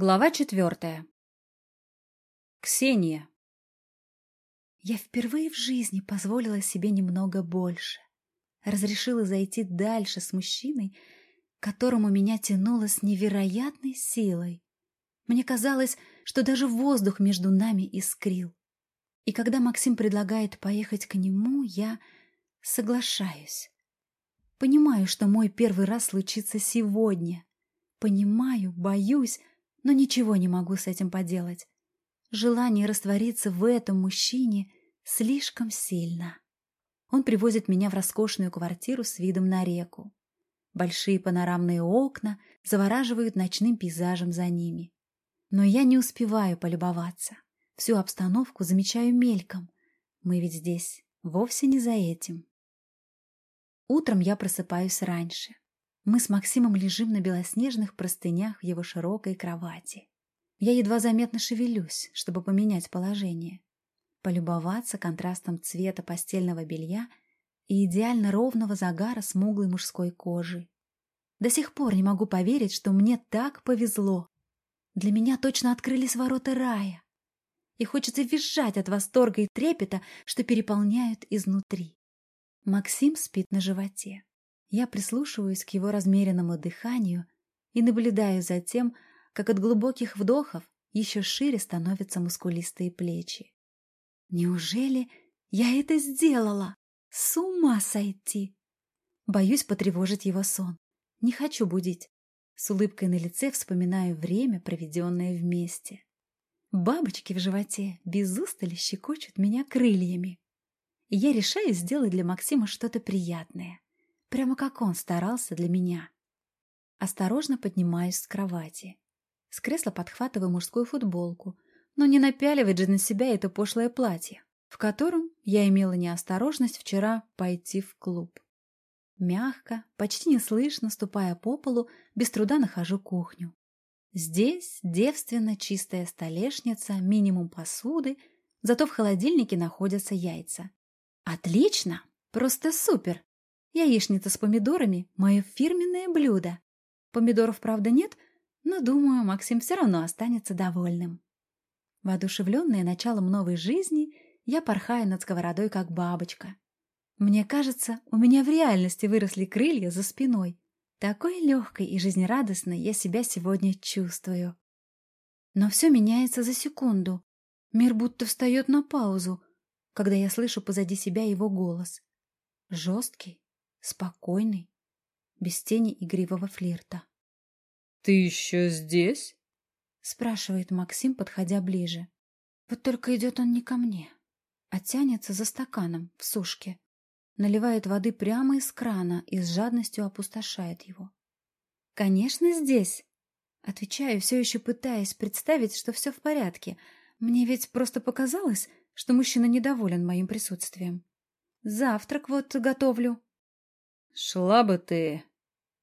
Глава четвертая. Ксения. Я впервые в жизни позволила себе немного больше. Разрешила зайти дальше с мужчиной, которому меня тянуло с невероятной силой. Мне казалось, что даже воздух между нами искрил. И когда Максим предлагает поехать к нему, я соглашаюсь. Понимаю, что мой первый раз случится сегодня. Понимаю, боюсь, но ничего не могу с этим поделать. Желание раствориться в этом мужчине слишком сильно. Он привозит меня в роскошную квартиру с видом на реку. Большие панорамные окна завораживают ночным пейзажем за ними. Но я не успеваю полюбоваться. Всю обстановку замечаю мельком. Мы ведь здесь вовсе не за этим. Утром я просыпаюсь раньше. Мы с Максимом лежим на белоснежных простынях в его широкой кровати. Я едва заметно шевелюсь, чтобы поменять положение. Полюбоваться контрастом цвета постельного белья и идеально ровного загара смуглой мужской кожи. До сих пор не могу поверить, что мне так повезло. Для меня точно открылись ворота рая. И хочется визжать от восторга и трепета, что переполняют изнутри. Максим спит на животе. Я прислушиваюсь к его размеренному дыханию и наблюдаю за тем, как от глубоких вдохов еще шире становятся мускулистые плечи. Неужели я это сделала? С ума сойти! Боюсь потревожить его сон. Не хочу будить. С улыбкой на лице вспоминаю время, проведенное вместе. Бабочки в животе без устали щекочут меня крыльями. И я решаю сделать для Максима что-то приятное. Прямо как он старался для меня. Осторожно поднимаюсь с кровати. С кресла подхватываю мужскую футболку, но не напяливать же на себя это пошлое платье, в котором я имела неосторожность вчера пойти в клуб. Мягко, почти неслышно, ступая по полу, без труда нахожу кухню. Здесь девственно чистая столешница, минимум посуды, зато в холодильнике находятся яйца. Отлично! Просто супер! Яичница с помидорами – мое фирменное блюдо. Помидоров, правда, нет, но, думаю, Максим все равно останется довольным. Воодушевленная началом новой жизни, я порхаю над сковородой, как бабочка. Мне кажется, у меня в реальности выросли крылья за спиной. Такой легкой и жизнерадостной я себя сегодня чувствую. Но все меняется за секунду. Мир будто встает на паузу, когда я слышу позади себя его голос. Жесткий, спокойный, без тени игривого флирта. «Ты еще здесь?» — спрашивает Максим, подходя ближе. Вот только идет он не ко мне, а тянется за стаканом в сушке, наливает воды прямо из крана и с жадностью опустошает его. «Конечно, здесь!» Отвечаю, все еще пытаясь представить, что все в порядке. Мне ведь просто показалось, что мужчина недоволен моим присутствием. Завтрак вот готовлю. «Шла бы ты!»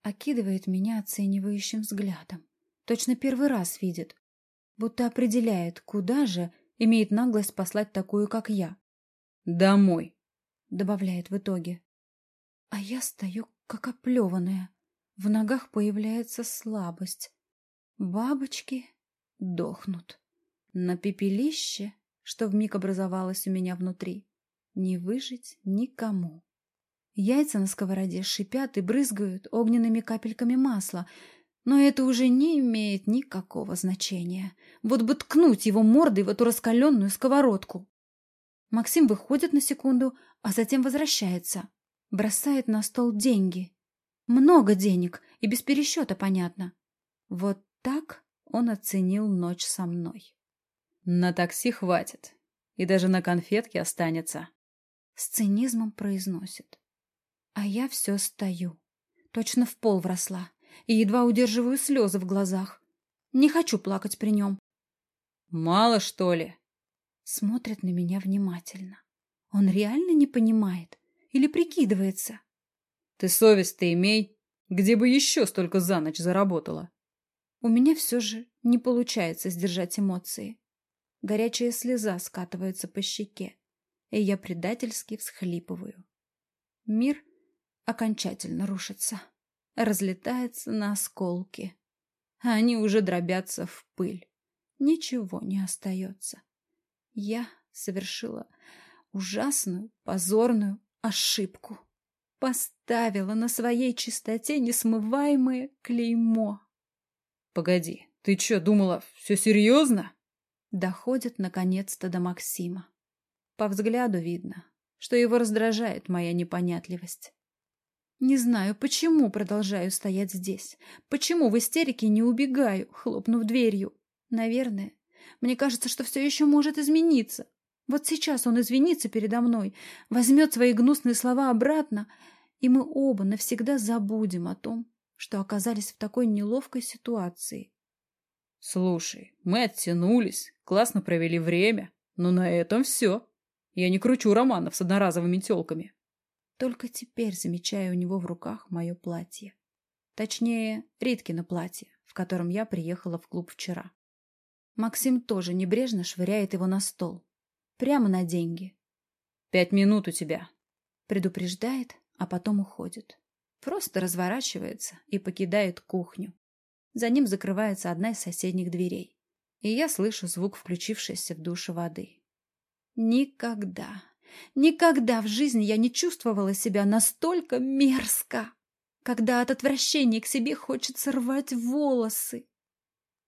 Окидывает меня оценивающим взглядом. Точно первый раз видит. Будто определяет, куда же имеет наглость послать такую, как я. «Домой!» Добавляет в итоге. А я стою, как оплеванная. В ногах появляется слабость. Бабочки дохнут. На пепелище, что вмиг образовалось у меня внутри, не выжить никому. Яйца на сковороде шипят и брызгают огненными капельками масла, но это уже не имеет никакого значения. Вот бы ткнуть его мордой в эту раскаленную сковородку. Максим выходит на секунду, а затем возвращается. Бросает на стол деньги. Много денег, и без пересчета, понятно. Вот так он оценил ночь со мной. На такси хватит. И даже на конфетке останется. С цинизмом произносит. А я все стою. Точно в пол вросла. И едва удерживаю слезы в глазах. Не хочу плакать при нем. Мало, что ли? Смотрит на меня внимательно. Он реально не понимает? Или прикидывается? Ты совесть-то имей. Где бы еще столько за ночь заработала? У меня все же не получается сдержать эмоции. Горячая слеза скатывается по щеке, и я предательски всхлипываю. Мир окончательно рушится, разлетается на осколки. а они уже дробятся в пыль. Ничего не остается. Я совершила ужасную, позорную ошибку. Поставила на своей чистоте несмываемое клеймо. Погоди, ты что, думала, все серьезно? Доходит наконец-то до Максима. По взгляду видно, что его раздражает моя непонятливость. Не знаю, почему продолжаю стоять здесь. Почему в истерике не убегаю, хлопнув дверью. Наверное, мне кажется, что все еще может измениться. Вот сейчас он извинится передо мной, возьмет свои гнусные слова обратно, и мы оба навсегда забудем о том, что оказались в такой неловкой ситуации. Слушай, мы оттянулись, классно провели время, но на этом все. Я не кручу романов с одноразовыми телками. Только теперь замечаю у него в руках мое платье. Точнее, Риткино платье, в котором я приехала в клуб вчера. Максим тоже небрежно швыряет его на стол. Прямо на деньги. «Пять минут у тебя», — предупреждает, а потом уходит. Просто разворачивается и покидает кухню. За ним закрывается одна из соседних дверей. И я слышу звук включившейся в душе воды. Никогда, никогда в жизни я не чувствовала себя настолько мерзко, когда от отвращения к себе хочется рвать волосы.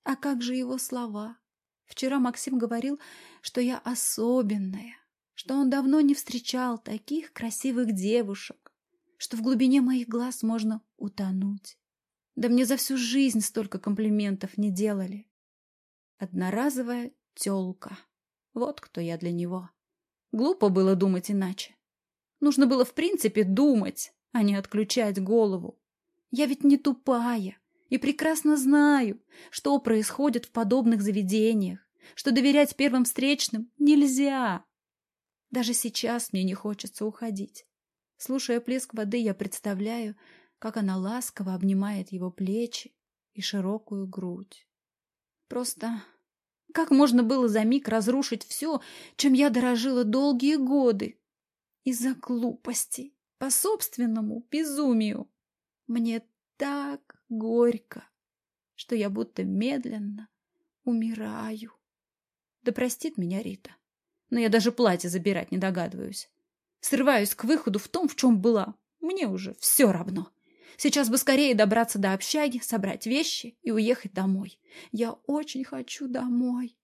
А как же его слова? Вчера Максим говорил, что я особенная, что он давно не встречал таких красивых девушек, что в глубине моих глаз можно утонуть. Да мне за всю жизнь столько комплиментов не делали. Одноразовая тёлка. Вот кто я для него. Глупо было думать иначе. Нужно было в принципе думать, а не отключать голову. Я ведь не тупая и прекрасно знаю, что происходит в подобных заведениях, что доверять первым встречным нельзя. Даже сейчас мне не хочется уходить. Слушая плеск воды, я представляю, как она ласково обнимает его плечи и широкую грудь. Просто как можно было за миг разрушить все, чем я дорожила долгие годы? Из-за глупости, по собственному безумию. Мне так горько, что я будто медленно умираю. Да простит меня Рита, но я даже платье забирать не догадываюсь. Срываюсь к выходу в том, в чем была. Мне уже все равно. Сейчас бы скорее добраться до общаги, собрать вещи и уехать домой. Я очень хочу домой.